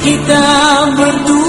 kita berdua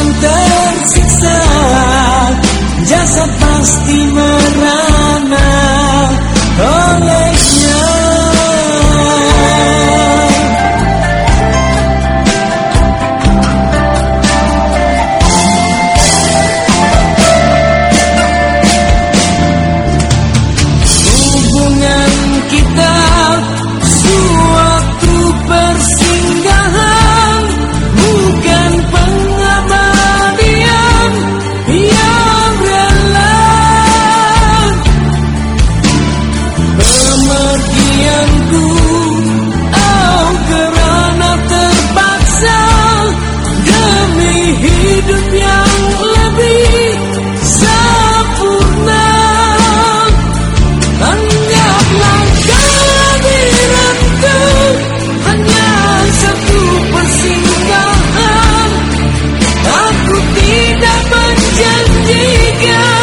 Akan tersiksa. Jasad pasti quita good.